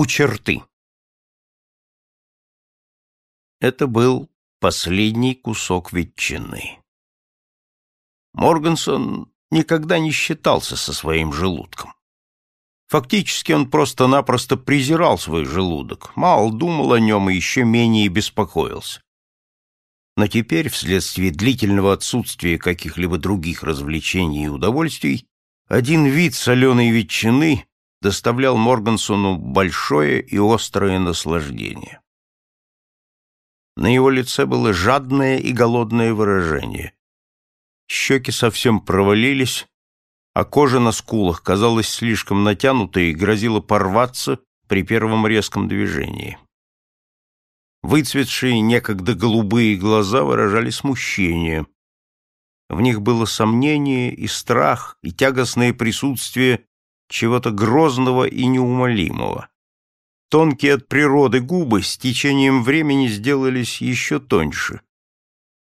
У черты. Это был последний кусок ветчины. Моргансон никогда не считался со своим желудком. Фактически он просто-напросто презирал свой желудок, мало думал о нем и еще менее беспокоился. Но теперь, вследствие длительного отсутствия каких-либо других развлечений и удовольствий, один вид соленой ветчины доставлял Моргансону большое и острое наслаждение. На его лице было жадное и голодное выражение. Щеки совсем провалились, а кожа на скулах казалась слишком натянутой и грозила порваться при первом резком движении. Выцветшие некогда голубые глаза выражали смущение. В них было сомнение и страх, и тягостное присутствие чего-то грозного и неумолимого. Тонкие от природы губы с течением времени сделались еще тоньше.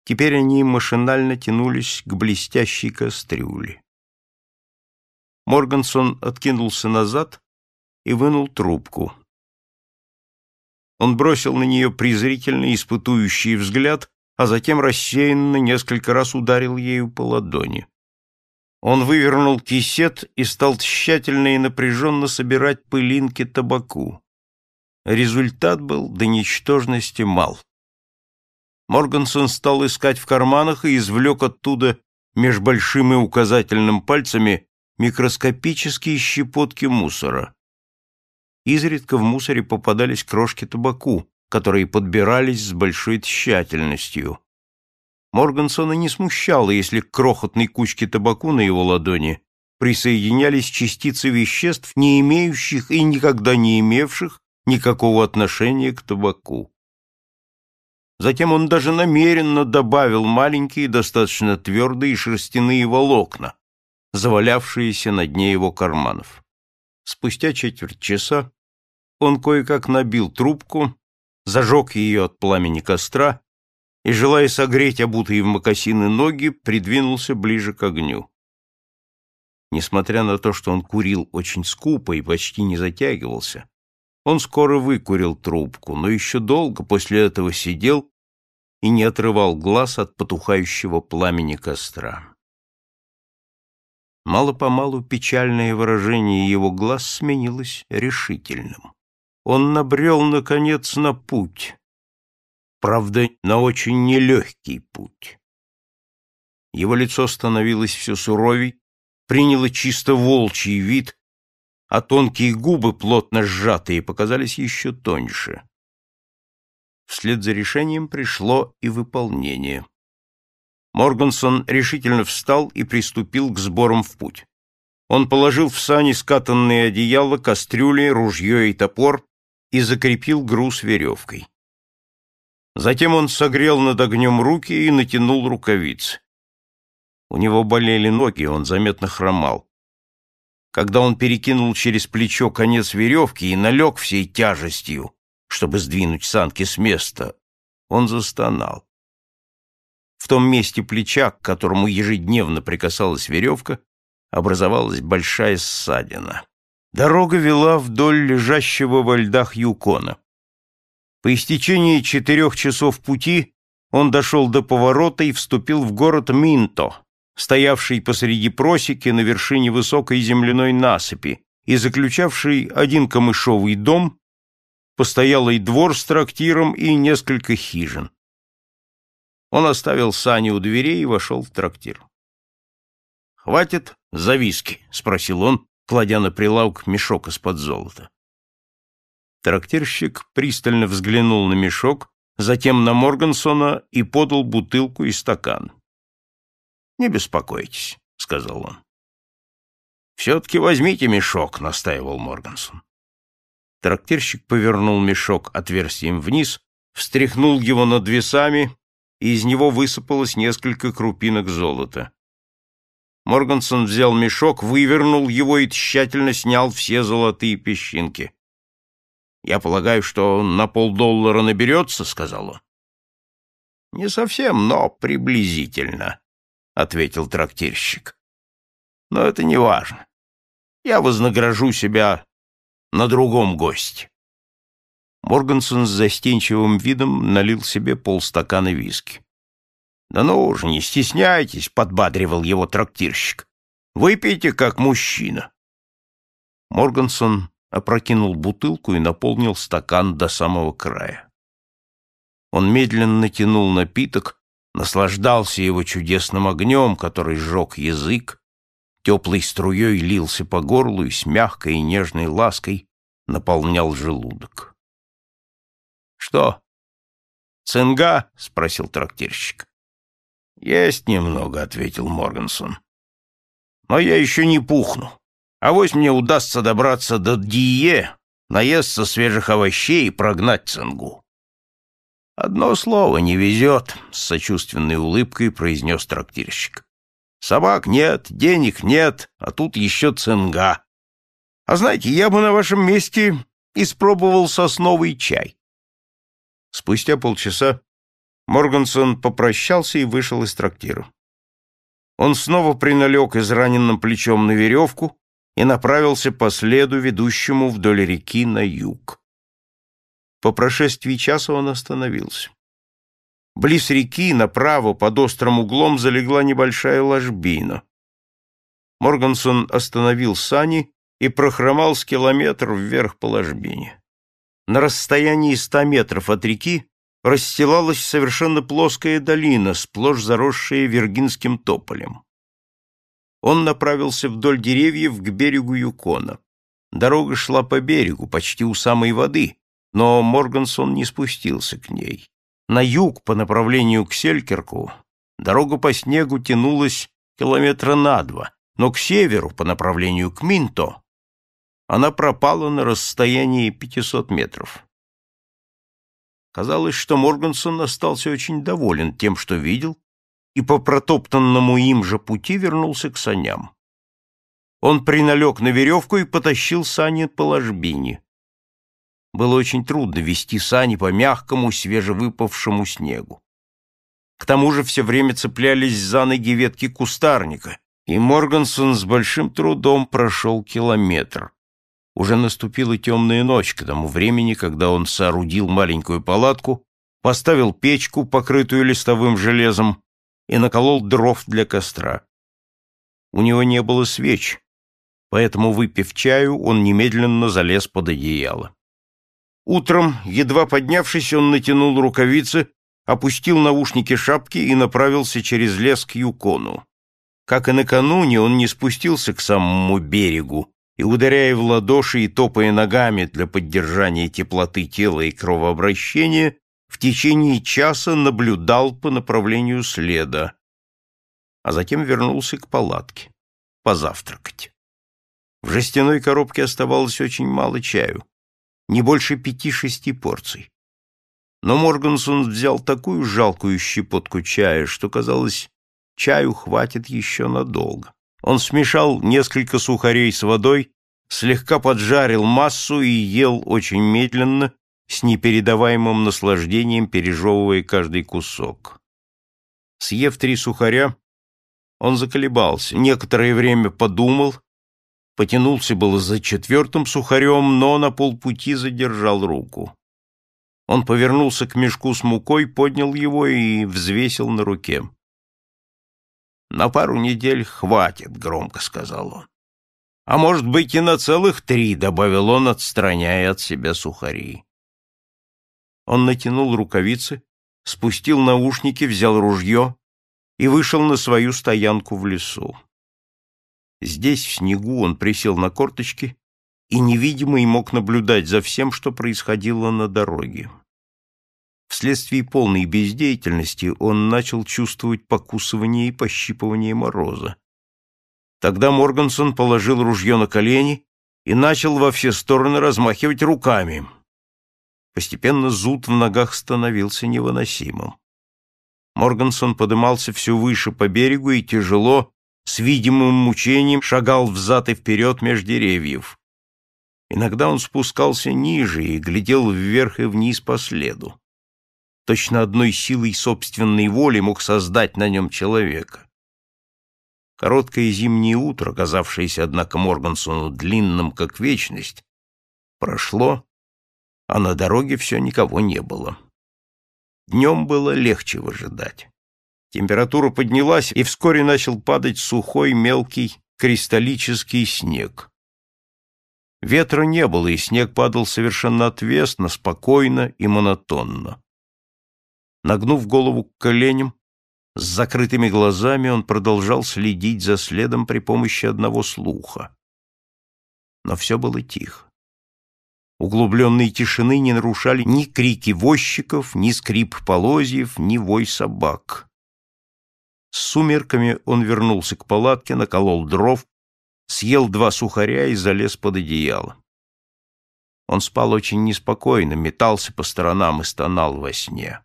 Теперь они машинально тянулись к блестящей кастрюле. Моргансон откинулся назад и вынул трубку. Он бросил на нее презрительный испытующий взгляд, а затем рассеянно несколько раз ударил ею по ладони. Он вывернул кисет и стал тщательно и напряженно собирать пылинки табаку. Результат был до ничтожности мал. Моргансон стал искать в карманах и извлек оттуда меж большим и указательным пальцами микроскопические щепотки мусора. Изредка в мусоре попадались крошки табаку, которые подбирались с большой тщательностью. Моргансона не смущало, если к крохотной кучке табаку на его ладони присоединялись частицы веществ, не имеющих и никогда не имевших никакого отношения к табаку. Затем он даже намеренно добавил маленькие, достаточно твердые шерстяные волокна, завалявшиеся на дне его карманов. Спустя четверть часа он кое-как набил трубку, зажег ее от пламени костра и, желая согреть обутые в мокасины ноги, придвинулся ближе к огню. Несмотря на то, что он курил очень скупо и почти не затягивался, он скоро выкурил трубку, но еще долго после этого сидел и не отрывал глаз от потухающего пламени костра. Мало-помалу печальное выражение его глаз сменилось решительным. Он набрел, наконец, на путь, правда, на очень нелегкий путь. Его лицо становилось все суровей, приняло чисто волчий вид, а тонкие губы, плотно сжатые, показались еще тоньше. Вслед за решением пришло и выполнение. Моргансон решительно встал и приступил к сборам в путь. Он положил в сани скатанные одеяла, кастрюли, ружье и топор и закрепил груз веревкой. Затем он согрел над огнем руки и натянул рукавицы. У него болели ноги, он заметно хромал. Когда он перекинул через плечо конец веревки и налег всей тяжестью, чтобы сдвинуть санки с места, он застонал. В том месте плеча, к которому ежедневно прикасалась веревка, образовалась большая ссадина. Дорога вела вдоль лежащего во льдах Юкона. По истечении четырех часов пути он дошел до поворота и вступил в город Минто, стоявший посреди просеки на вершине высокой земляной насыпи и заключавший один камышовый дом, постоялый двор с трактиром и несколько хижин. Он оставил сани у дверей и вошел в трактир. «Хватит за виски?» — спросил он, кладя на прилавок мешок из-под золота. Трактирщик пристально взглянул на мешок, затем на Моргансона и подал бутылку и стакан. «Не беспокойтесь», — сказал он. «Все-таки возьмите мешок», — настаивал Моргансон. Трактирщик повернул мешок отверстием вниз, встряхнул его над весами, и из него высыпалось несколько крупинок золота. Моргансон взял мешок, вывернул его и тщательно снял все золотые песчинки. «Я полагаю, что на полдоллара наберется», — сказал он. «Не совсем, но приблизительно», — ответил трактирщик. «Но это не важно. Я вознагражу себя на другом госте». Моргансон с застенчивым видом налил себе полстакана виски. «Да ну уже, не стесняйтесь», — подбадривал его трактирщик. «Выпейте, как мужчина». Моргансон опрокинул бутылку и наполнил стакан до самого края. Он медленно тянул напиток, наслаждался его чудесным огнем, который сжег язык, теплой струей лился по горлу и с мягкой и нежной лаской наполнял желудок. «Что, цинга?» — спросил трактирщик. «Есть немного», — ответил Моргансон. «Но я еще не пухну. А вось мне удастся добраться до Дие, наесться свежих овощей и прогнать цингу». «Одно слово, не везет», — с сочувственной улыбкой произнес трактирщик. «Собак нет, денег нет, а тут еще цинга. А знаете, я бы на вашем месте испробовал сосновый чай. Спустя полчаса Моргансон попрощался и вышел из трактира. Он снова приналег израненным плечом на веревку и направился по следу, ведущему вдоль реки на юг. По прошествии часа он остановился. Близ реки направо под острым углом залегла небольшая ложбина. Моргансон остановил сани и прохромал с километр вверх по ложбине. На расстоянии ста метров от реки расстилалась совершенно плоская долина, сплошь заросшая виргинским тополем. Он направился вдоль деревьев к берегу Юкона. Дорога шла по берегу, почти у самой воды, но Моргансон не спустился к ней. На юг, по направлению к Селькерку, дорога по снегу тянулась километра на два, но к северу, по направлению к Минто, она пропала на расстоянии 500 метров. Казалось, что Моргансон остался очень доволен тем, что видел, и по протоптанному им же пути вернулся к саням. Он приналег на веревку и потащил сани по ложбине. Было очень трудно вести сани по мягкому, свежевыпавшему снегу. К тому же все время цеплялись за ноги ветки кустарника, и Моргансон с большим трудом прошел километр. Уже наступила темная ночь к тому времени, когда он соорудил маленькую палатку, поставил печку, покрытую листовым железом, и наколол дров для костра. У него не было свеч, поэтому, выпив чаю, он немедленно залез под одеяло. Утром, едва поднявшись, он натянул рукавицы, опустил наушники шапки и направился через лес к Юкону. Как и накануне, он не спустился к самому берегу, и, ударяя в ладоши и топая ногами для поддержания теплоты тела и кровообращения, течение часа наблюдал по направлению следа, а затем вернулся к палатке позавтракать. В жестяной коробке оставалось очень мало чаю, не больше пяти-шести порций. Но Моргансон взял такую жалкую щепотку чая, что, казалось, чаю хватит еще надолго. Он смешал несколько сухарей с водой, слегка поджарил массу и ел очень медленно, с непередаваемым наслаждением пережевывая каждый кусок. Съев три сухаря, он заколебался, некоторое время подумал, потянулся было за четвертым сухарем, но на полпути задержал руку. Он повернулся к мешку с мукой, поднял его и взвесил на руке. На пару недель хватит, громко сказал он. А может быть и на целых три, добавил он, отстраняя от себя сухари. Он натянул рукавицы, спустил наушники, взял ружье и вышел на свою стоянку в лесу. Здесь, в снегу, он присел на корточки и невидимый мог наблюдать за всем, что происходило на дороге. Вследствие полной бездеятельности он начал чувствовать покусывание и пощипывание мороза. Тогда Моргансон положил ружье на колени и начал во все стороны размахивать руками. Постепенно зуд в ногах становился невыносимым. Моргансон подымался все выше по берегу и тяжело, с видимым мучением, шагал взад и вперед меж деревьев. Иногда он спускался ниже и глядел вверх и вниз по следу точно одной силой собственной воли мог создать на нем человека. Короткое зимнее утро, казавшееся, однако, Моргансону длинным, как вечность, прошло, а на дороге все никого не было. Днем было легче выжидать. Температура поднялась, и вскоре начал падать сухой, мелкий, кристаллический снег. Ветра не было, и снег падал совершенно отвесно, спокойно и монотонно. Нагнув голову к коленям, с закрытыми глазами он продолжал следить за следом при помощи одного слуха. Но все было тихо. Углубленные тишины не нарушали ни крики возчиков, ни скрип полозьев, ни вой собак. С сумерками он вернулся к палатке, наколол дров, съел два сухаря и залез под одеяло. Он спал очень неспокойно, метался по сторонам и стонал во сне.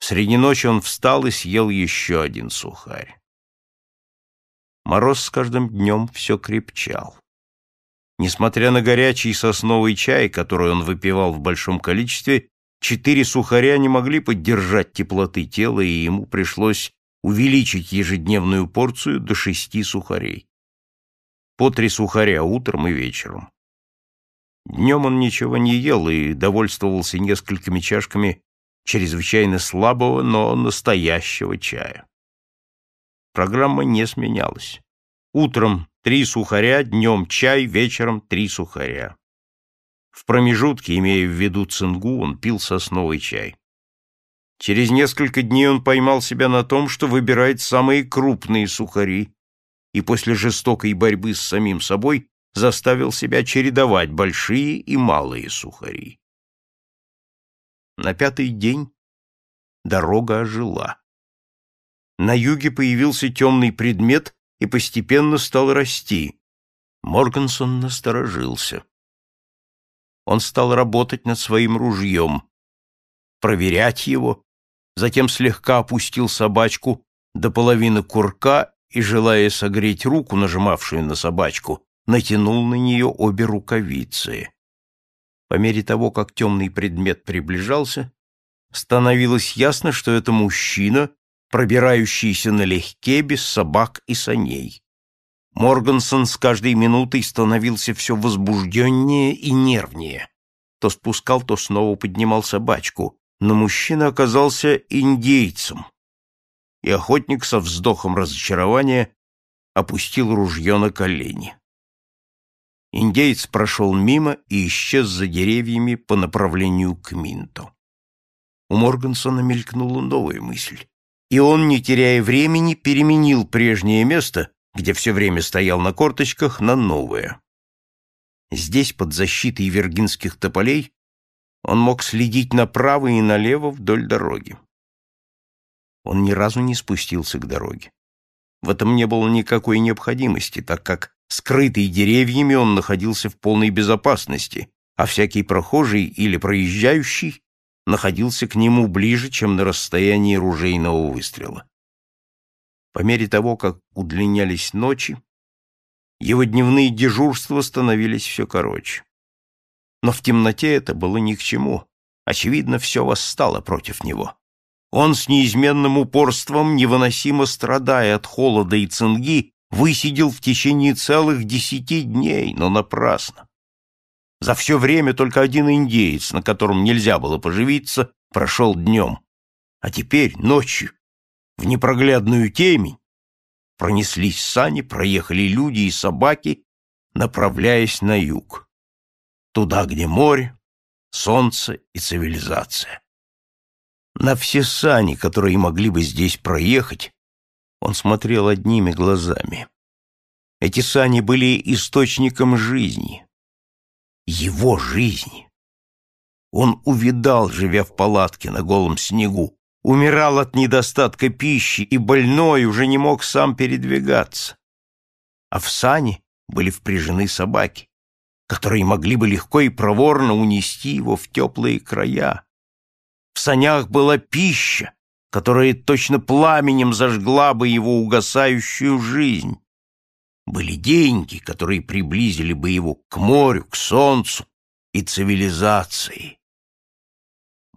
Среди ночи он встал и съел еще один сухарь. Мороз с каждым днем все крепчал. Несмотря на горячий сосновый чай, который он выпивал в большом количестве, четыре сухаря не могли поддержать теплоты тела, и ему пришлось увеличить ежедневную порцию до шести сухарей. По три сухаря утром и вечером. Днем он ничего не ел и довольствовался несколькими чашками чрезвычайно слабого, но настоящего чая. Программа не сменялась. Утром три сухаря, днем чай, вечером три сухаря. В промежутке, имея в виду цингу, он пил сосновый чай. Через несколько дней он поймал себя на том, что выбирает самые крупные сухари, и после жестокой борьбы с самим собой заставил себя чередовать большие и малые сухари. На пятый день дорога ожила. На юге появился темный предмет и постепенно стал расти. Моргансон насторожился. Он стал работать над своим ружьем, проверять его, затем слегка опустил собачку до половины курка и, желая согреть руку, нажимавшую на собачку, натянул на нее обе рукавицы. По мере того, как темный предмет приближался, становилось ясно, что это мужчина, пробирающийся налегке, без собак и саней. Моргансон с каждой минутой становился все возбужденнее и нервнее. То спускал, то снова поднимал собачку, но мужчина оказался индейцем, и охотник со вздохом разочарования опустил ружье на колени. Индеец прошел мимо и исчез за деревьями по направлению к Минту. У Моргансона мелькнула новая мысль, и он, не теряя времени, переменил прежнее место, где все время стоял на корточках, на новое. Здесь, под защитой виргинских тополей, он мог следить направо и налево вдоль дороги. Он ни разу не спустился к дороге. В этом не было никакой необходимости, так как Скрытый деревьями, он находился в полной безопасности, а всякий прохожий или проезжающий находился к нему ближе, чем на расстоянии ружейного выстрела. По мере того, как удлинялись ночи, его дневные дежурства становились все короче. Но в темноте это было ни к чему. Очевидно, все восстало против него. Он с неизменным упорством, невыносимо страдая от холода и цинги, высидел в течение целых десяти дней, но напрасно. За все время только один индеец, на котором нельзя было поживиться, прошел днем. А теперь, ночью, в непроглядную темень, пронеслись сани, проехали люди и собаки, направляясь на юг. Туда, где море, солнце и цивилизация. На все сани, которые могли бы здесь проехать, он смотрел одними глазами. Эти сани были источником жизни. Его жизни. Он увидал, живя в палатке на голом снегу, умирал от недостатка пищи, и больной уже не мог сам передвигаться. А в сани были впряжены собаки, которые могли бы легко и проворно унести его в теплые края. В санях была пища, которая точно пламенем зажгла бы его угасающую жизнь. Были деньги, которые приблизили бы его к морю, к солнцу и цивилизации.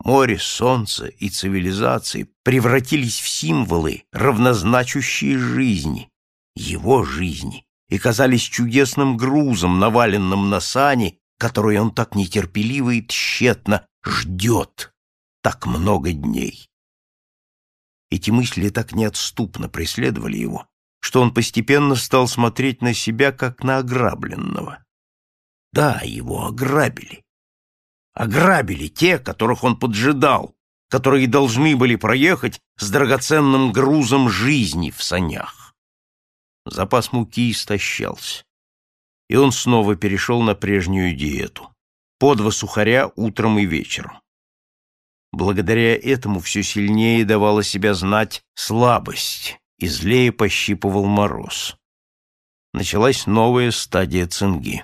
Море, солнце и цивилизации превратились в символы, равнозначущие жизни, его жизни, и казались чудесным грузом, наваленным на сани, которой он так нетерпеливо и тщетно ждет так много дней. Эти мысли так неотступно преследовали его, что он постепенно стал смотреть на себя как на ограбленного. Да, его ограбили. Ограбили те, которых он поджидал, которые должны были проехать с драгоценным грузом жизни в санях. Запас муки истощался, и он снова перешел на прежнюю диету. По два сухаря утром и вечером. Благодаря этому все сильнее давала себя знать слабость, и злее пощипывал мороз. Началась новая стадия цинги.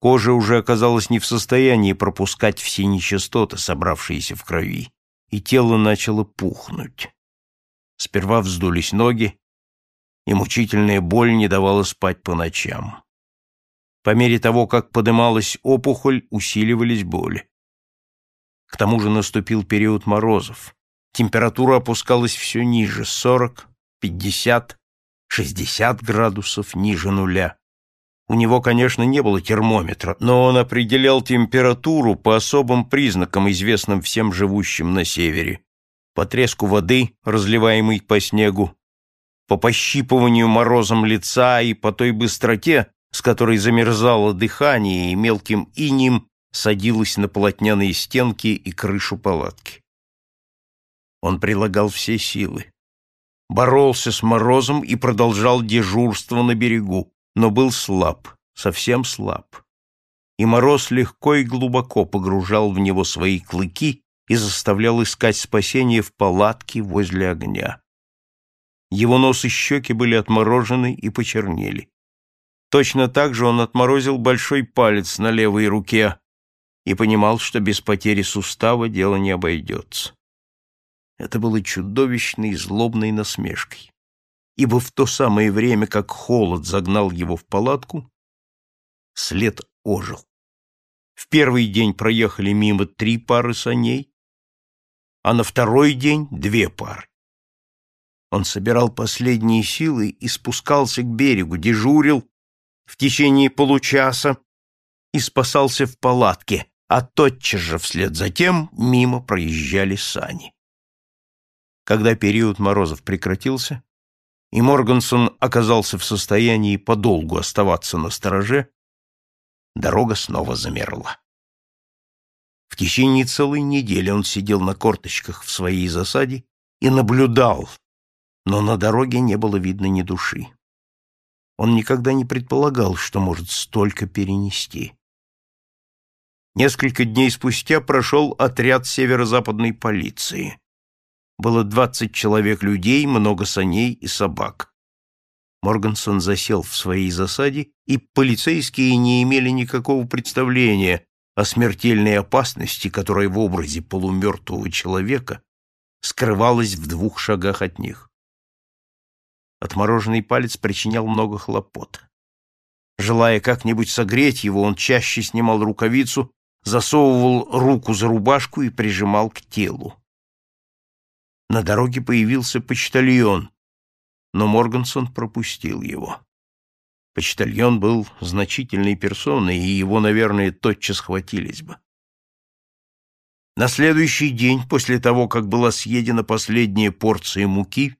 Кожа уже оказалась не в состоянии пропускать все нечистоты, собравшиеся в крови, и тело начало пухнуть. Сперва вздулись ноги, и мучительная боль не давала спать по ночам. По мере того, как подымалась опухоль, усиливались боли. К тому же наступил период морозов. Температура опускалась все ниже — 40, 50, 60 градусов ниже нуля. У него, конечно, не было термометра, но он определял температуру по особым признакам, известным всем живущим на севере. По треску воды, разливаемой по снегу, по пощипыванию морозом лица и по той быстроте, с которой замерзало дыхание и мелким инем садилась на полотняные стенки и крышу палатки. Он прилагал все силы. Боролся с морозом и продолжал дежурство на берегу, но был слаб, совсем слаб. И мороз легко и глубоко погружал в него свои клыки и заставлял искать спасение в палатке возле огня. Его нос и щеки были отморожены и почернели. Точно так же он отморозил большой палец на левой руке, и понимал, что без потери сустава дело не обойдется. Это было чудовищной злобной насмешкой, ибо в то самое время, как холод загнал его в палатку, след ожил. В первый день проехали мимо три пары саней, а на второй день — две пары. Он собирал последние силы и спускался к берегу, дежурил в течение получаса и спасался в палатке, а тотчас же вслед за тем мимо проезжали сани. Когда период морозов прекратился, и Моргансон оказался в состоянии подолгу оставаться на стороже, дорога снова замерла. В течение целой недели он сидел на корточках в своей засаде и наблюдал, но на дороге не было видно ни души. Он никогда не предполагал, что может столько перенести. Несколько дней спустя прошел отряд северо-западной полиции. Было двадцать человек людей, много саней и собак. Моргансон засел в своей засаде, и полицейские не имели никакого представления о смертельной опасности, которая в образе полумертвого человека скрывалась в двух шагах от них. Отмороженный палец причинял много хлопот. Желая как-нибудь согреть его, он чаще снимал рукавицу засовывал руку за рубашку и прижимал к телу. На дороге появился почтальон, но Моргансон пропустил его. Почтальон был значительной персоной, и его, наверное, тотчас хватились бы. На следующий день, после того, как была съедена последняя порция муки,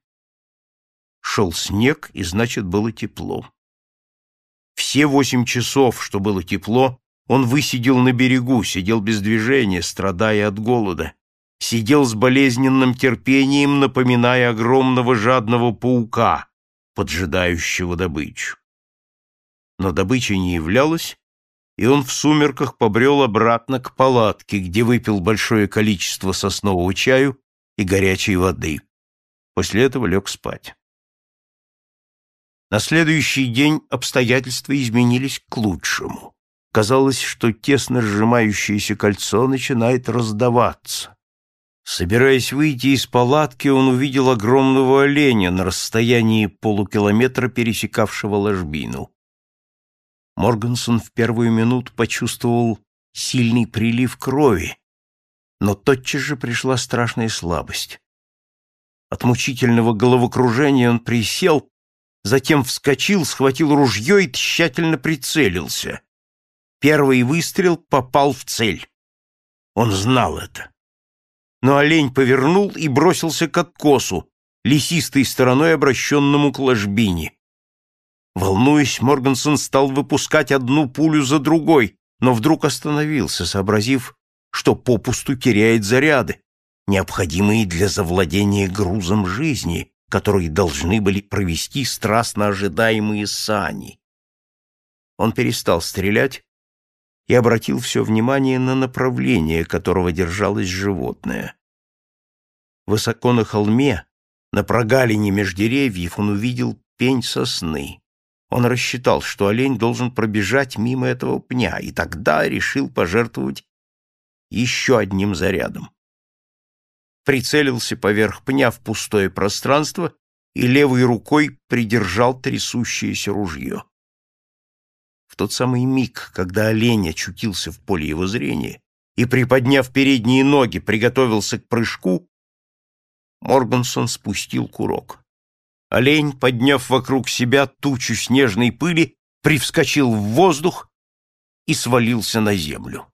шел снег, и, значит, было тепло. Все восемь часов, что было тепло, он высидел на берегу, сидел без движения, страдая от голода. Сидел с болезненным терпением, напоминая огромного жадного паука, поджидающего добычу. Но добыча не являлась, и он в сумерках побрел обратно к палатке, где выпил большое количество соснового чаю и горячей воды. После этого лег спать. На следующий день обстоятельства изменились к лучшему. Казалось, что тесно сжимающееся кольцо начинает раздаваться. Собираясь выйти из палатки, он увидел огромного оленя на расстоянии полукилометра, пересекавшего ложбину. Моргансон в первую минуту почувствовал сильный прилив крови, но тотчас же пришла страшная слабость. От мучительного головокружения он присел, затем вскочил, схватил ружье и тщательно прицелился. Первый выстрел попал в цель. Он знал это. Но олень повернул и бросился к откосу, лесистой стороной обращенному к ложбине. Волнуясь, Моргансон стал выпускать одну пулю за другой, но вдруг остановился, сообразив, что попусту теряет заряды, необходимые для завладения грузом жизни, которые должны были провести страстно ожидаемые сани. Он перестал стрелять и обратил все внимание на направление, которого держалось животное. Высоко на холме, на прогалине меж деревьев, он увидел пень сосны. Он рассчитал, что олень должен пробежать мимо этого пня, и тогда решил пожертвовать еще одним зарядом. Прицелился поверх пня в пустое пространство и левой рукой придержал трясущееся ружье. В тот самый миг, когда олень очутился в поле его зрения и, приподняв передние ноги, приготовился к прыжку, Моргансон спустил курок. Олень, подняв вокруг себя тучу снежной пыли, привскочил в воздух и свалился на землю.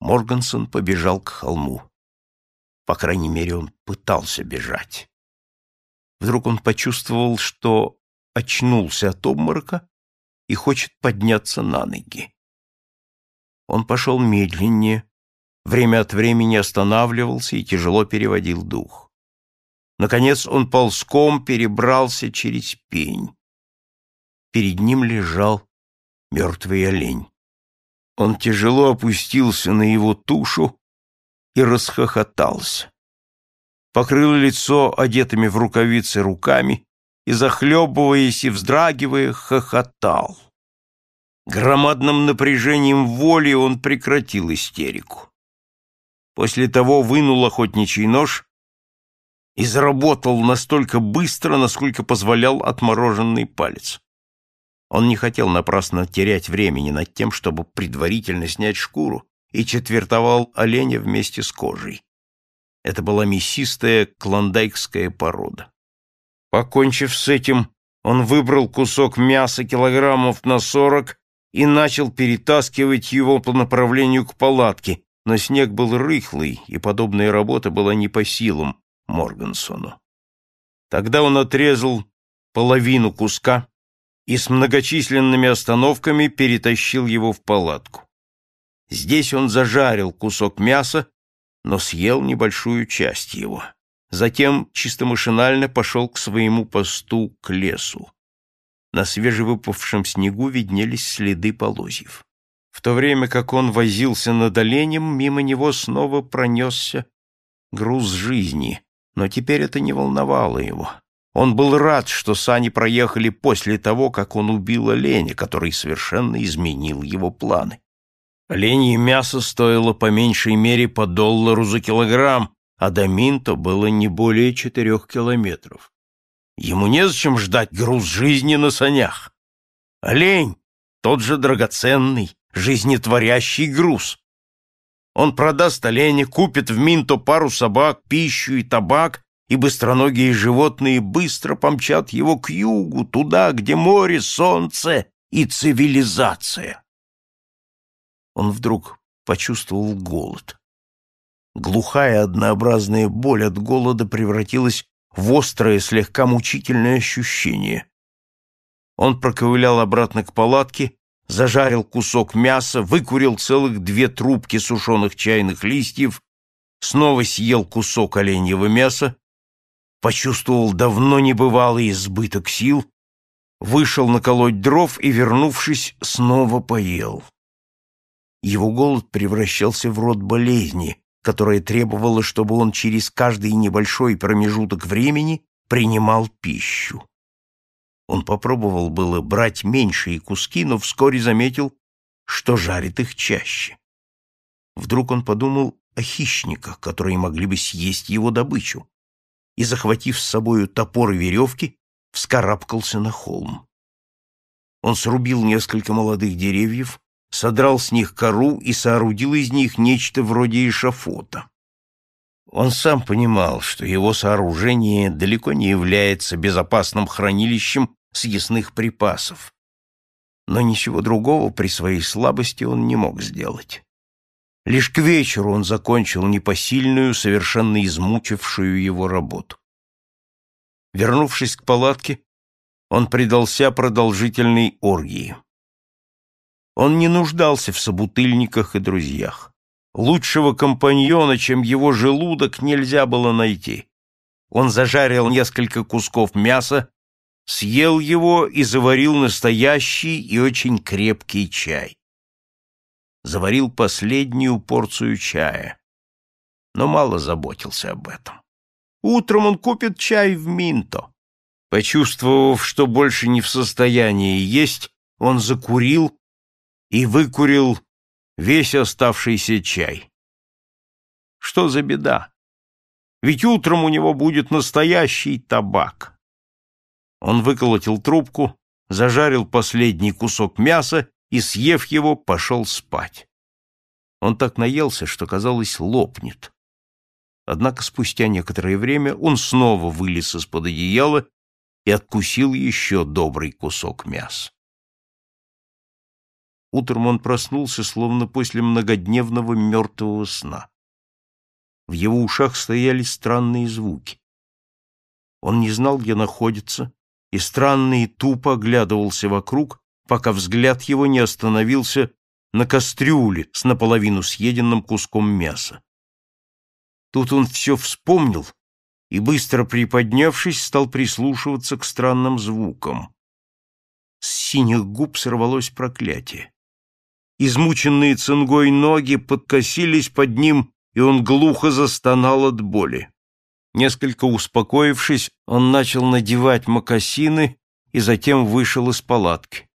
Моргансон побежал к холму. По крайней мере, он пытался бежать. Вдруг он почувствовал, что очнулся от обморока и хочет подняться на ноги. Он пошел медленнее, время от времени останавливался и тяжело переводил дух. Наконец он ползком перебрался через пень. Перед ним лежал мертвый олень. Он тяжело опустился на его тушу и расхохотался. Покрыл лицо одетыми в рукавицы руками и, захлебываясь и вздрагивая, хохотал. Громадным напряжением воли он прекратил истерику. После того вынул охотничий нож и заработал настолько быстро, насколько позволял отмороженный палец. Он не хотел напрасно терять времени над тем, чтобы предварительно снять шкуру, и четвертовал оленя вместе с кожей. Это была мясистая клондайкская порода. Покончив с этим, он выбрал кусок мяса килограммов на сорок и начал перетаскивать его по направлению к палатке, но снег был рыхлый, и подобная работа была не по силам Моргансону. Тогда он отрезал половину куска и с многочисленными остановками перетащил его в палатку. Здесь он зажарил кусок мяса, но съел небольшую часть его. Затем чисто машинально пошел к своему посту к лесу. На свежевыпавшем снегу виднелись следы полозьев. В то время как он возился над оленем, мимо него снова пронесся груз жизни, но теперь это не волновало его. Он был рад, что сани проехали после того, как он убил оленя, который совершенно изменил его планы. Оленье мясо стоило по меньшей мере по доллару за килограмм, а до Минто было не более четырех километров. Ему незачем ждать груз жизни на санях. Олень — тот же драгоценный, жизнетворящий груз. Он продаст оленя, купит в Минто пару собак, пищу и табак, и быстроногие животные быстро помчат его к югу, туда, где море, солнце и цивилизация. Он вдруг почувствовал голод. Глухая однообразная боль от голода превратилась в острое, слегка мучительное ощущение. Он проковылял обратно к палатке зажарил кусок мяса, выкурил целых две трубки сушеных чайных листьев, снова съел кусок оленьего мяса, почувствовал давно небывалый избыток сил, вышел наколоть дров и, вернувшись, снова поел. Его голод превращался в род болезни, которая требовала, чтобы он через каждый небольшой промежуток времени принимал пищу. Он попробовал было брать меньшие куски, но вскоре заметил, что жарит их чаще. Вдруг он подумал о хищниках, которые могли бы съесть его добычу, и, захватив с собою топор и веревки, вскарабкался на холм. Он срубил несколько молодых деревьев, содрал с них кору и соорудил из них нечто вроде эшафота. Он сам понимал, что его сооружение далеко не является безопасным хранилищем съестных припасов. но ничего другого при своей слабости он не мог сделать. Лишь к вечеру он закончил непосильную, совершенно измучившую его работу. Вернувшись к палатке, он предался продолжительной оргии. Он не нуждался в собутыльниках и друзьях. Лучшего компаньона, чем его желудок, нельзя было найти. Он зажарил несколько кусков мяса, съел его и заварил настоящий и очень крепкий чай. Заварил последнюю порцию чая, но мало заботился об этом. Утром он купит чай в Минто. Почувствовав, что больше не в состоянии есть, он закурил и выкурил весь оставшийся чай. Что за беда? Ведь утром у него будет настоящий табак. Он выколотил трубку, зажарил последний кусок мяса и, съев его, пошел спать. Он так наелся, что, казалось, лопнет. Однако спустя некоторое время он снова вылез из-под одеяла и откусил еще добрый кусок мяса. Утром он проснулся, словно после многодневного мертвого сна. В его ушах стояли странные звуки. Он не знал, где находится, и странно и тупо оглядывался вокруг, пока взгляд его не остановился на кастрюле с наполовину съеденным куском мяса. Тут он все вспомнил и, быстро приподнявшись, стал прислушиваться к странным звукам. С синих губ сорвалось проклятие. Измученные цингой ноги подкосились под ним, и он глухо застонал от боли. Несколько успокоившись, он начал надевать мокасины и затем вышел из палатки.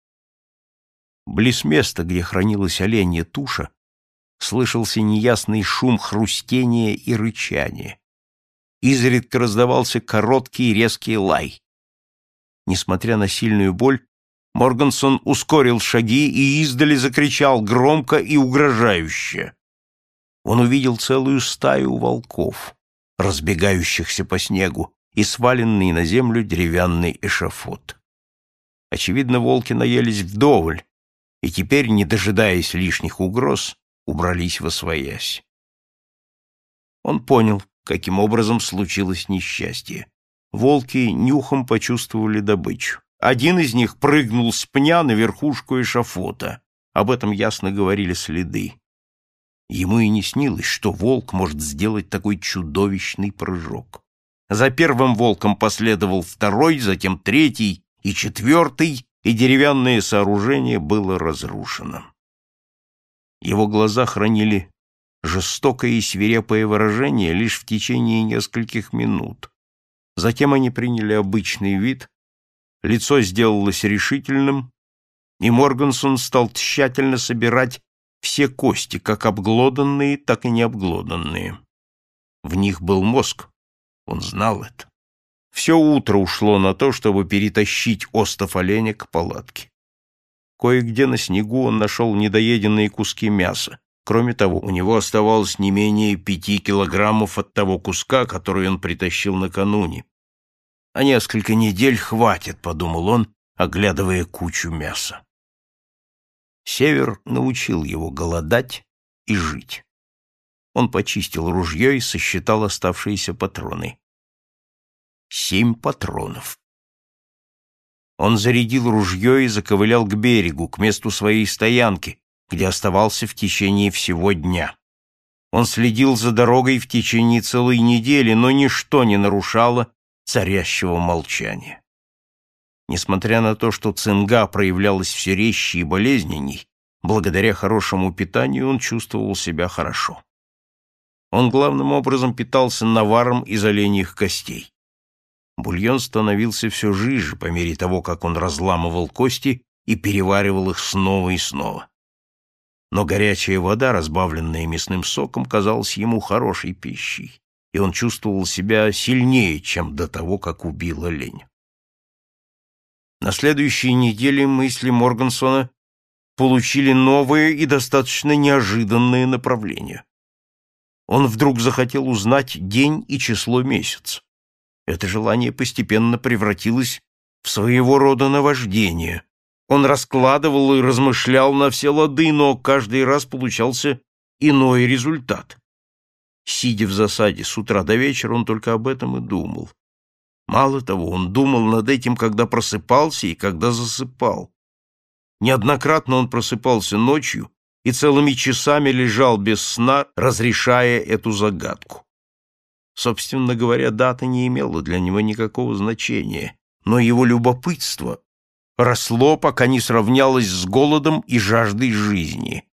Близ места, где хранилась оленья туша, слышался неясный шум хрустения и рычания. Изредка раздавался короткий резкий лай. Несмотря на сильную боль, Моргансон ускорил шаги и издали закричал громко и угрожающе. Он увидел целую стаю волков, разбегающихся по снегу, и сваленный на землю деревянный эшафот. Очевидно, волки наелись вдоволь, и теперь, не дожидаясь лишних угроз, убрались во своясь. Он понял, каким образом случилось несчастье. Волки нюхом почувствовали добычу. Один из них прыгнул с пня на верхушку эшафота. Об этом ясно говорили следы. Ему и не снилось, что волк может сделать такой чудовищный прыжок. За первым волком последовал второй, затем третий и четвертый, и деревянное сооружение было разрушено. Его глаза хранили жестокое и свирепое выражение лишь в течение нескольких минут. Затем они приняли обычный вид, лицо сделалось решительным, и Моргансон стал тщательно собирать все кости, как обглоданные, так и необглоданные. В них был мозг, он знал это. Все утро ушло на то, чтобы перетащить остов оленя к палатке. Кое-где на снегу он нашел недоеденные куски мяса. Кроме того, у него оставалось не менее пяти килограммов от того куска, который он притащил накануне. А несколько недель хватит, подумал он, оглядывая кучу мяса. Север научил его голодать и жить. Он почистил ружье и сосчитал оставшиеся патроны. Семь патронов. Он зарядил ружье и заковылял к берегу, к месту своей стоянки, где оставался в течение всего дня. Он следил за дорогой в течение целой недели, но ничто не нарушало царящего молчания. Несмотря на то, что цинга проявлялась все резче и болезненней, благодаря хорошему питанию он чувствовал себя хорошо. Он главным образом питался наваром из оленьих костей. Бульон становился все жиже по мере того, как он разламывал кости и переваривал их снова и снова. Но горячая вода, разбавленная мясным соком, казалась ему хорошей пищей, и он чувствовал себя сильнее, чем до того, как убил олень. На следующей неделе мысли Моргансона получили новые и достаточно неожиданные направления. Он вдруг захотел узнать день и число месяца. Это желание постепенно превратилось в своего рода наваждение. Он раскладывал и размышлял на все лады, но каждый раз получался иной результат. Сидя в засаде с утра до вечера, он только об этом и думал. Мало того, он думал над этим, когда просыпался и когда засыпал. Неоднократно он просыпался ночью и целыми часами лежал без сна, разрешая эту загадку. Собственно говоря, дата не имела для него никакого значения, но его любопытство росло, пока не сравнялось с голодом и жаждой жизни.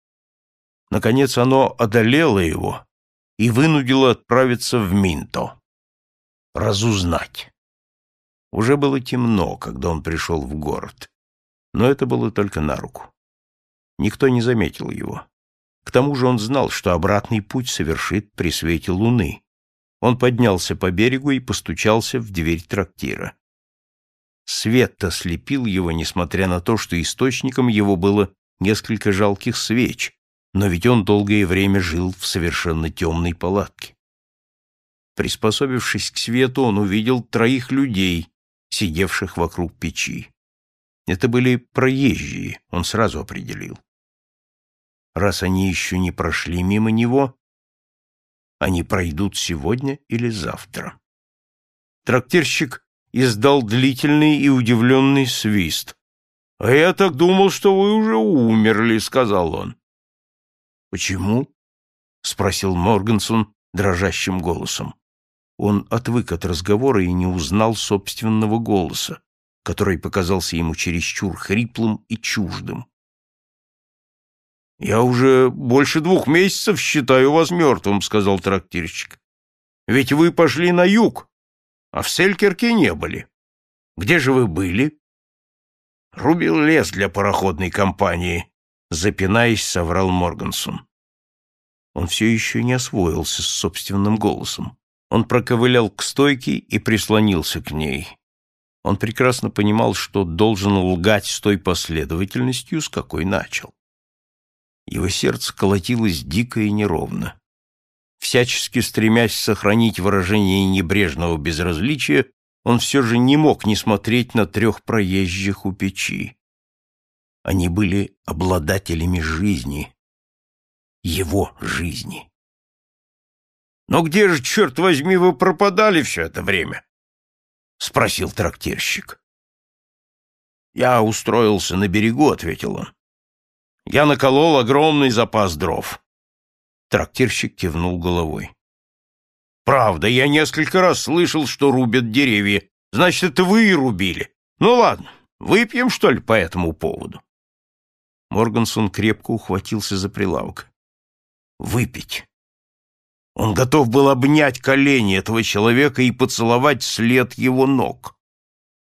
Наконец оно одолело его и вынудило отправиться в Минто. Разузнать. Уже было темно, когда он пришел в город, но это было только на руку. Никто не заметил его. К тому же он знал, что обратный путь совершит при свете луны. Он поднялся по берегу и постучался в дверь трактира. Свет ослепил его, несмотря на то, что источником его было несколько жалких свеч, но ведь он долгое время жил в совершенно темной палатке. Приспособившись к свету, он увидел троих людей, сидевших вокруг печи. Это были проезжие, он сразу определил. Раз они еще не прошли мимо него, они пройдут сегодня или завтра. Трактирщик издал длительный и удивленный свист. — А я так думал, что вы уже умерли, — сказал он. — Почему? — спросил Моргансон дрожащим голосом. Он отвык от разговора и не узнал собственного голоса, который показался ему чересчур хриплым и чуждым. — Я уже больше двух месяцев считаю вас мертвым, — сказал трактирщик. — Ведь вы пошли на юг, а в Селькерке не были. Где же вы были? — Рубил лес для пароходной компании, — запинаясь, соврал Моргансон. Он все еще не освоился с собственным голосом. Он проковылял к стойке и прислонился к ней. Он прекрасно понимал, что должен лгать с той последовательностью, с какой начал. Его сердце колотилось дико и неровно. Всячески стремясь сохранить выражение небрежного безразличия, он все же не мог не смотреть на трех проезжих у печи. Они были обладателями жизни, его жизни. «Но где же, черт возьми, вы пропадали все это время?» — спросил трактирщик. «Я устроился на берегу», — ответил он. Я наколол огромный запас дров. Трактирщик кивнул головой. Правда, я несколько раз слышал, что рубят деревья. Значит, это вы и рубили. Ну ладно, выпьем, что ли, по этому поводу? Моргансон крепко ухватился за прилавок. Выпить. Он готов был обнять колени этого человека и поцеловать след его ног.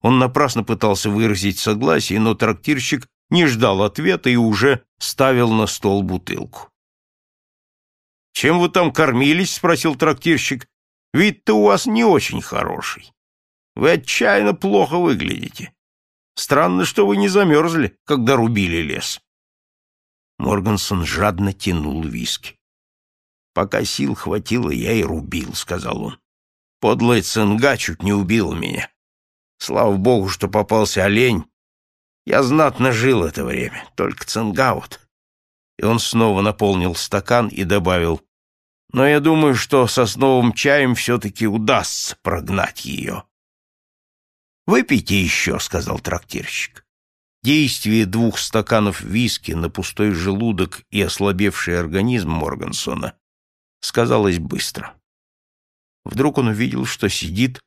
Он напрасно пытался выразить согласие, но трактирщик не ждал ответа и уже ставил на стол бутылку. «Чем вы там кормились?» — спросил трактирщик. «Вид-то у вас не очень хороший. Вы отчаянно плохо выглядите. Странно, что вы не замерзли, когда рубили лес». Моргансон жадно тянул виски. «Пока сил хватило, я и рубил», — сказал он. «Подлая цинга чуть не убила меня. Слава богу, что попался олень, я знатно жил это время, только цингаут. И он снова наполнил стакан и добавил, но я думаю, что сосновым чаем все-таки удастся прогнать ее. «Выпейте еще», — сказал трактирщик. Действие двух стаканов виски на пустой желудок и ослабевший организм Моргансона сказалось быстро. Вдруг он увидел, что сидит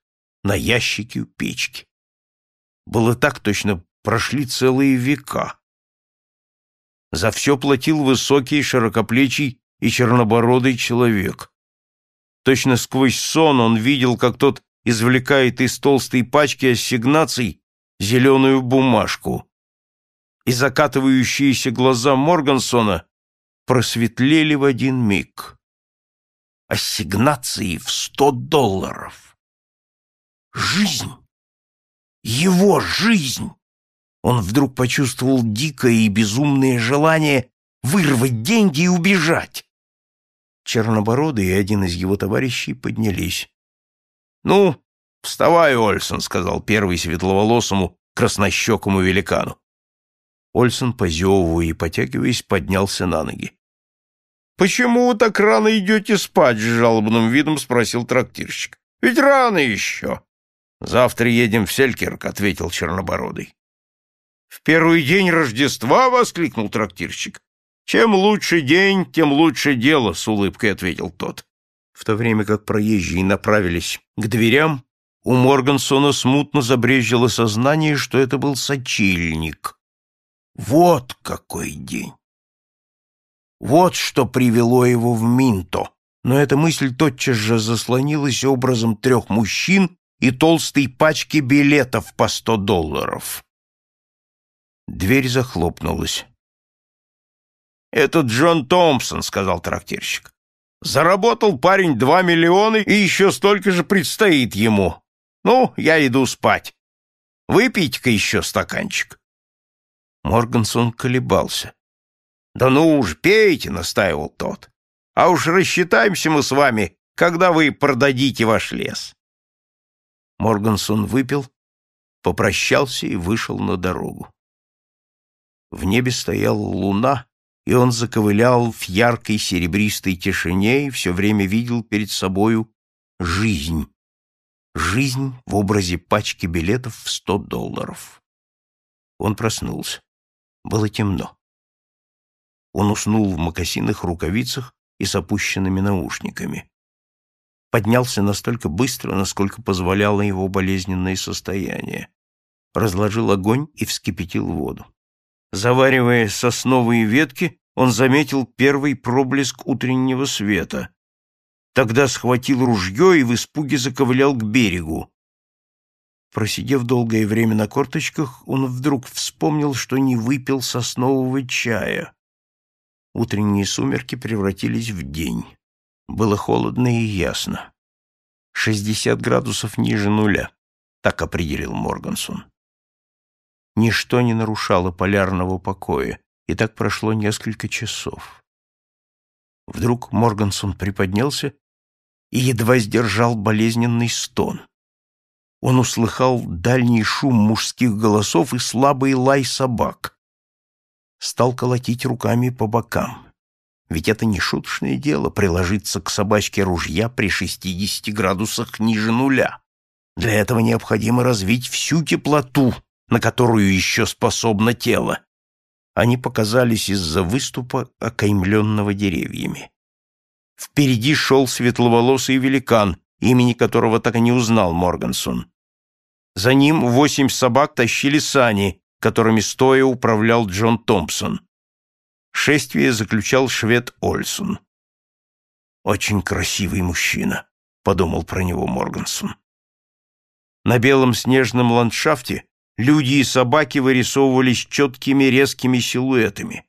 на ящике у печки. Было так точно прошли целые века. За все платил высокий, широкоплечий и чернобородый человек. Точно сквозь сон он видел, как тот извлекает из толстой пачки ассигнаций зеленую бумажку. И закатывающиеся глаза Моргансона просветлели в один миг. Ассигнации в сто долларов. Жизнь! Его жизнь! Он вдруг почувствовал дикое и безумное желание вырвать деньги и убежать. Чернобородый и один из его товарищей поднялись. — Ну, вставай, Ольсон, — сказал первый светловолосому краснощекому великану. Ольсон, позевывая и потягиваясь, поднялся на ноги. — Почему вы так рано идете спать? — с жалобным видом спросил трактирщик. — Ведь рано еще. — Завтра едем в Селькерк, — ответил Чернобородый. — В первый день Рождества? — воскликнул трактирщик. — Чем лучше день, тем лучше дело, — с улыбкой ответил тот. В то время как проезжие направились к дверям, у Моргансона смутно забрежило сознание, что это был сочельник. Вот какой день! Вот что привело его в Минто. Но эта мысль тотчас же заслонилась образом трех мужчин и толстой пачки билетов по сто долларов. Дверь захлопнулась. «Это Джон Томпсон», — сказал трактирщик. «Заработал парень два миллиона, и еще столько же предстоит ему. Ну, я иду спать. Выпейте-ка еще стаканчик». Моргансон колебался. «Да ну уж, пейте», — настаивал тот. «А уж рассчитаемся мы с вами, когда вы продадите ваш лес». Моргансон выпил, попрощался и вышел на дорогу. В небе стояла луна, и он заковылял в яркой серебристой тишине и все время видел перед собою жизнь. Жизнь в образе пачки билетов в сто долларов. Он проснулся. Было темно. Он уснул в мокасинах, рукавицах и с опущенными наушниками. Поднялся настолько быстро, насколько позволяло его болезненное состояние. Разложил огонь и вскипятил воду. Заваривая сосновые ветки, он заметил первый проблеск утреннего света. Тогда схватил ружье и в испуге заковылял к берегу. Просидев долгое время на корточках, он вдруг вспомнил, что не выпил соснового чая. Утренние сумерки превратились в день. Было холодно и ясно. Шестьдесят градусов ниже нуля, так определил Моргансон. Ничто не нарушало полярного покоя, и так прошло несколько часов. Вдруг Моргансон приподнялся и едва сдержал болезненный стон. Он услыхал дальний шум мужских голосов и слабый лай собак стал колотить руками по бокам. Ведь это не шуточное дело приложиться к собачке ружья при 60 градусах ниже нуля. Для этого необходимо развить всю теплоту, на которую еще способно тело. Они показались из-за выступа, окаймленного деревьями. Впереди шел светловолосый великан, имени которого так и не узнал Моргансон. За ним восемь собак тащили сани, которыми стоя управлял Джон Томпсон. Шествие заключал швед Ольсон. «Очень красивый мужчина», — подумал про него Моргансон. На белом снежном ландшафте люди и собаки вырисовывались четкими резкими силуэтами.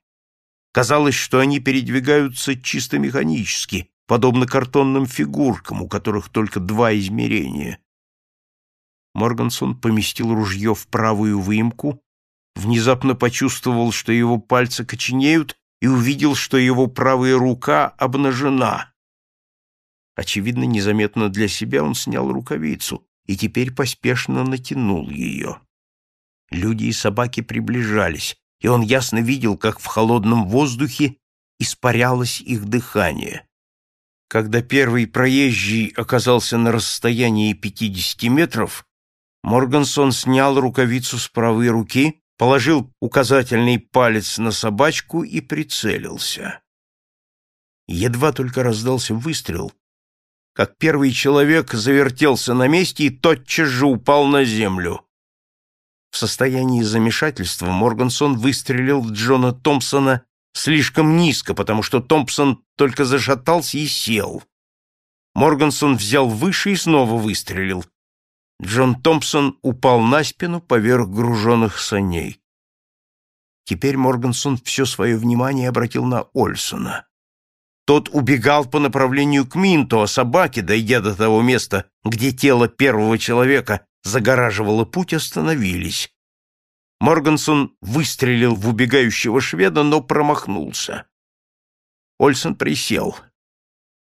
Казалось, что они передвигаются чисто механически, подобно картонным фигуркам, у которых только два измерения. Моргансон поместил ружье в правую выемку внезапно почувствовал, что его пальцы коченеют, и увидел, что его правая рука обнажена. Очевидно, незаметно для себя он снял рукавицу и теперь поспешно натянул ее. Люди и собаки приближались, и он ясно видел, как в холодном воздухе испарялось их дыхание. Когда первый проезжий оказался на расстоянии 50 метров, Моргансон снял рукавицу с правой руки положил указательный палец на собачку и прицелился. Едва только раздался выстрел, как первый человек завертелся на месте и тотчас же упал на землю. В состоянии замешательства Моргансон выстрелил в Джона Томпсона слишком низко, потому что Томпсон только зашатался и сел. Моргансон взял выше и снова выстрелил. Джон Томпсон упал на спину поверх груженных саней. Теперь Моргансон все свое внимание обратил на Ольсона. Тот убегал по направлению к Минту, а собаки, дойдя до того места, где тело первого человека загораживало путь, остановились. Моргансон выстрелил в убегающего шведа, но промахнулся. Ольсон присел.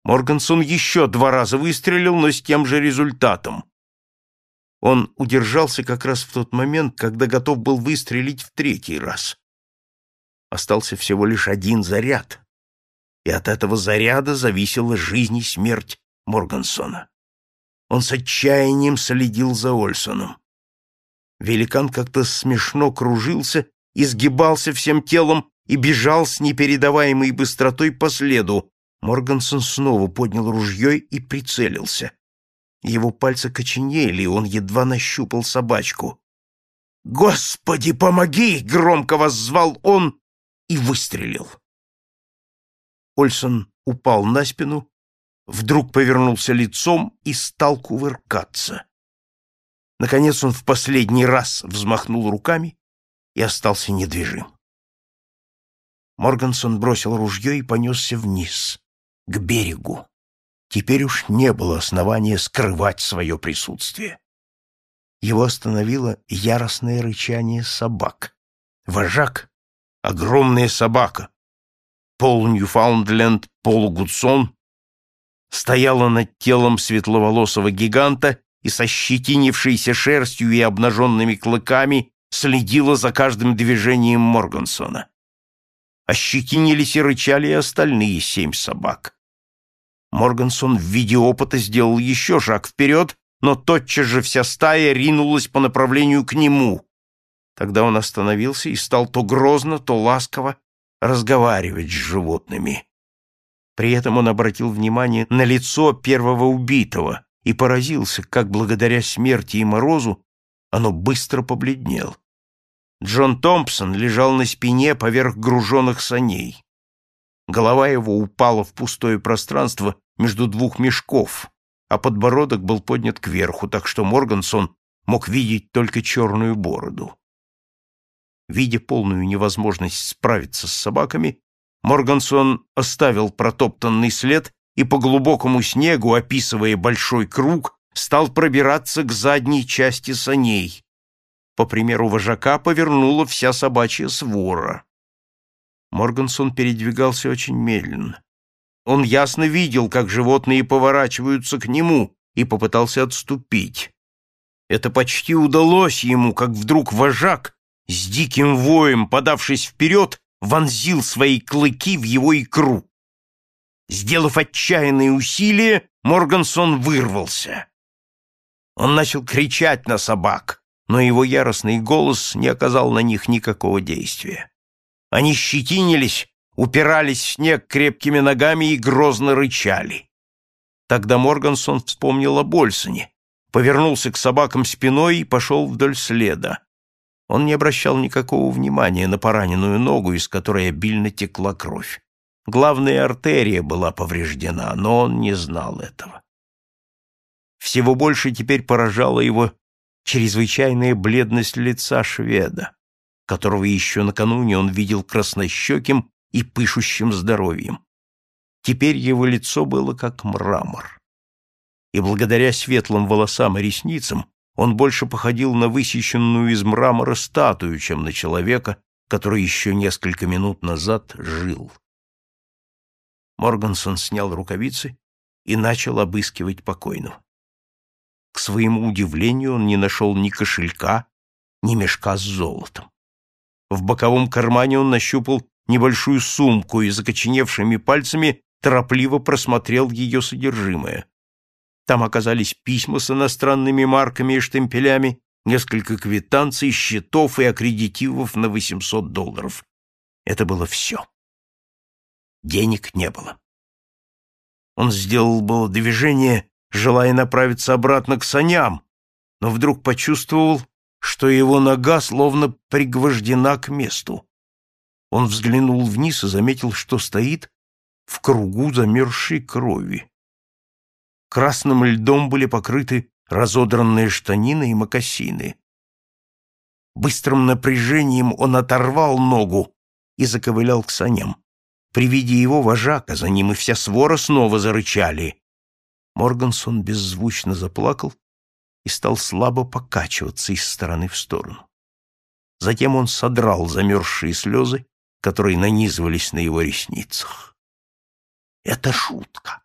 Моргансон еще два раза выстрелил, но с тем же результатом. Он удержался как раз в тот момент, когда готов был выстрелить в третий раз. остался всего лишь один заряд, и от этого заряда зависела жизнь и смерть Моргансона. Он с отчаянием следил за Ольсоном. Великан как-то смешно кружился, изгибался всем телом и бежал с непередаваемой быстротой по следу. Моргансон снова поднял ружье и прицелился. Его пальцы коченели, он едва нащупал собачку. «Господи, помоги!» — громко воззвал он и выстрелил. Ольсон упал на спину, вдруг повернулся лицом и стал кувыркаться. Наконец он в последний раз взмахнул руками и остался недвижим. Моргансон бросил ружье и понесся вниз, к берегу. Теперь уж не было основания скрывать свое присутствие. Его остановило яростное рычание собак. Вожак — огромная собака. Пол Ньюфаундленд, Пол Гудсон стояла над телом светловолосого гиганта и со щетинившейся шерстью и обнаженными клыками следила за каждым движением Моргансона. Ощетинились и рычали и остальные семь собак. Моргансон в виде опыта сделал еще шаг вперед, но тотчас же вся стая ринулась по направлению к нему. Тогда он остановился и стал то грозно, то ласково разговаривать с животными. При этом он обратил внимание на лицо первого убитого и поразился, как благодаря смерти и морозу оно быстро побледнело. Джон Томпсон лежал на спине поверх груженных саней. Голова его упала в пустое пространство между двух мешков, а подбородок был поднят кверху, так что Моргансон мог видеть только черную бороду. Видя полную невозможность справиться с собаками, Моргансон оставил протоптанный след и по глубокому снегу, описывая большой круг, стал пробираться к задней части саней. По примеру вожака повернула вся собачья свора. Моргансон передвигался очень медленно. Он ясно видел, как животные поворачиваются к нему, и попытался отступить. Это почти удалось ему, как вдруг вожак с диким воем, подавшись вперед, вонзил свои клыки в его икру. Сделав отчаянные усилия, Моргансон вырвался. Он начал кричать на собак, но его яростный голос не оказал на них никакого действия. Они щетинились, упирались в снег крепкими ногами и грозно рычали. Тогда Моргансон вспомнил о Больсоне, повернулся к собакам спиной и пошел вдоль следа. Он не обращал никакого внимания на пораненную ногу, из которой обильно текла кровь. Главная артерия была повреждена, но он не знал этого. Всего больше теперь поражала его чрезвычайная бледность лица шведа, которого еще накануне он видел краснощеким и пышущим здоровьем. Теперь его лицо было как мрамор. И благодаря светлым волосам и ресницам он больше походил на высеченную из мрамора статую, чем на человека, который еще несколько минут назад жил. Моргансон снял рукавицы и начал обыскивать покойного. К своему удивлению он не нашел ни кошелька, ни мешка с золотом. В боковом кармане он нащупал небольшую сумку и закоченевшими пальцами торопливо просмотрел ее содержимое. Там оказались письма с иностранными марками и штемпелями, несколько квитанций, счетов и аккредитивов на 800 долларов. Это было все. Денег не было. Он сделал было движение, желая направиться обратно к саням, но вдруг почувствовал, что его нога словно пригвождена к месту. Он взглянул вниз и заметил, что стоит в кругу замерзшей крови. Красным льдом были покрыты разодранные штанины и мокасины. Быстрым напряжением он оторвал ногу и заковылял к саням. При виде его вожака за ним и вся свора снова зарычали. Моргансон беззвучно заплакал и стал слабо покачиваться из стороны в сторону. Затем он содрал замерзшие слезы которые нанизывались на его ресницах. Это шутка.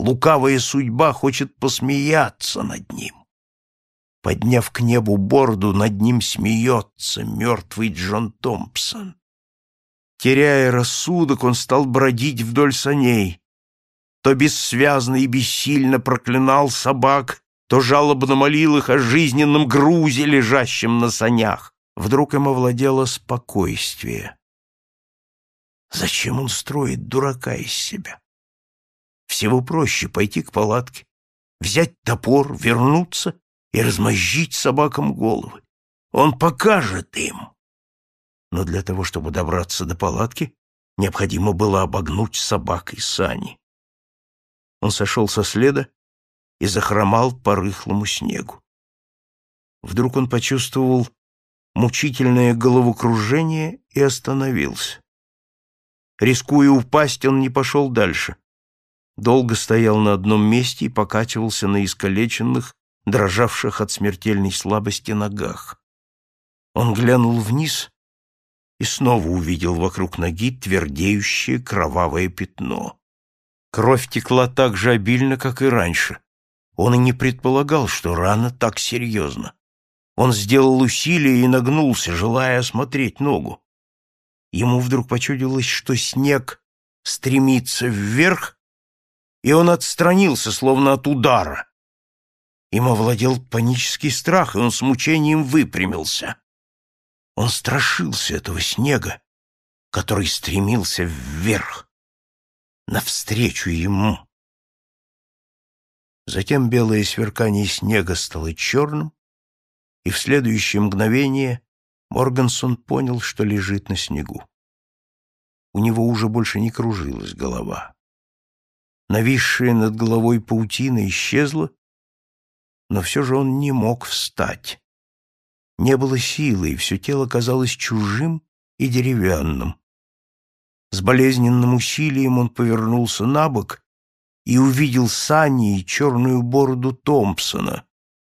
Лукавая судьба хочет посмеяться над ним. Подняв к небу бороду, над ним смеется мертвый Джон Томпсон. Теряя рассудок, он стал бродить вдоль саней. То бессвязно и бессильно проклинал собак, то жалобно молил их о жизненном грузе, лежащем на санях. Вдруг им овладело спокойствие. Зачем он строит дурака из себя? Всего проще пойти к палатке, взять топор, вернуться и размозжить собакам головы. Он покажет им. Но для того, чтобы добраться до палатки, необходимо было обогнуть собак и сани. Он сошел со следа и захромал по рыхлому снегу. Вдруг он почувствовал мучительное головокружение и остановился. Рискуя упасть, он не пошел дальше. Долго стоял на одном месте и покачивался на искалеченных, дрожавших от смертельной слабости ногах. Он глянул вниз и снова увидел вокруг ноги твердеющее кровавое пятно. Кровь текла так же обильно, как и раньше. Он и не предполагал, что рана так серьезна. Он сделал усилие и нагнулся, желая осмотреть ногу. Ему вдруг почудилось, что снег стремится вверх, и он отстранился, словно от удара. Им овладел панический страх, и он с мучением выпрямился. Он страшился этого снега, который стремился вверх, навстречу ему. Затем белое сверкание снега стало черным, и в следующее мгновение Моргансон понял, что лежит на снегу. У него уже больше не кружилась голова. Нависшая над головой паутина исчезла, но все же он не мог встать. Не было силы, и все тело казалось чужим и деревянным. С болезненным усилием он повернулся на бок и увидел сани и черную бороду Томпсона,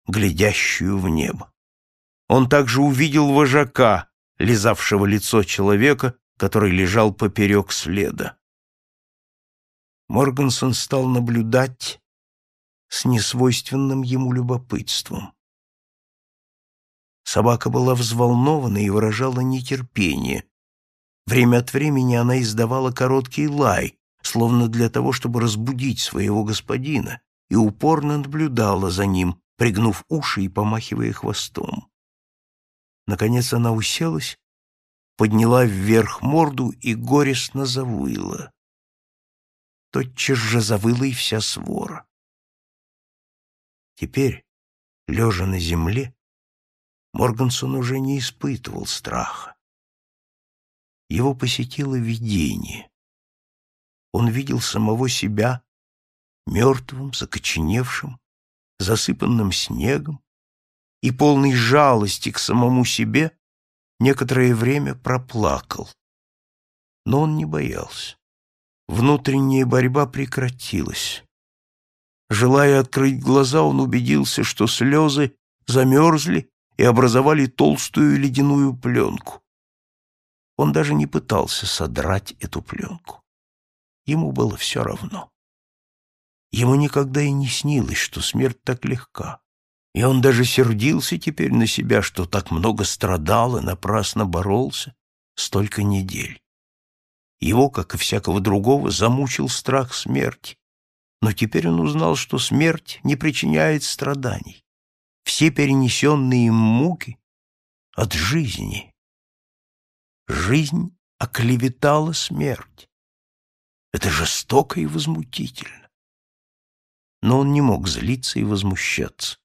глядящую в небо. Он также увидел вожака, лизавшего лицо человека, который лежал поперек следа. Моргансон стал наблюдать с несвойственным ему любопытством. Собака была взволнована и выражала нетерпение. Время от времени она издавала короткий лай, словно для того, чтобы разбудить своего господина, и упорно наблюдала за ним, пригнув уши и помахивая хвостом. Наконец она уселась, подняла вверх морду и горестно завыла. Тотчас же завыла и вся свора. Теперь, лежа на земле, Моргансон уже не испытывал страха. Его посетило видение. Он видел самого себя мертвым, закоченевшим, засыпанным снегом, и полный жалости к самому себе некоторое время проплакал. Но он не боялся. Внутренняя борьба прекратилась. Желая открыть глаза, он убедился, что слезы замерзли и образовали толстую ледяную пленку. Он даже не пытался содрать эту пленку. Ему было все равно. Ему никогда и не снилось, что смерть так легка. И он даже сердился теперь на себя, что так много страдал и напрасно боролся столько недель. Его, как и всякого другого, замучил страх смерти. Но теперь он узнал, что смерть не причиняет страданий. Все перенесенные им муки от жизни. Жизнь оклеветала смерть. Это жестоко и возмутительно. Но он не мог злиться и возмущаться.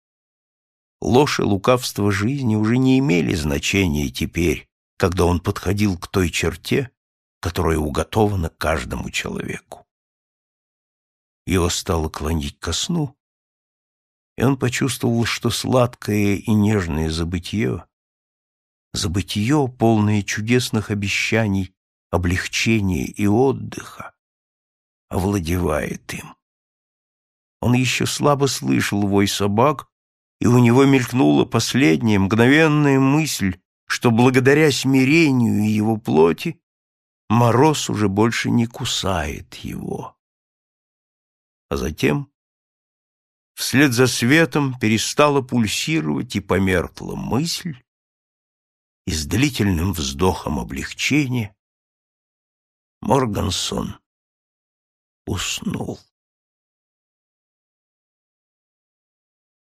Ложь и лукавство жизни уже не имели значения теперь, когда он подходил к той черте, которая уготована каждому человеку. Его стало клонить ко сну, и он почувствовал, что сладкое и нежное забытье, забытье, полное чудесных обещаний, облегчения и отдыха, овладевает им. Он еще слабо слышал вой собак, и у него мелькнула последняя мгновенная мысль, что благодаря смирению его плоти мороз уже больше не кусает его. А затем вслед за светом перестала пульсировать и померкла мысль, и с длительным вздохом облегчения Моргансон уснул.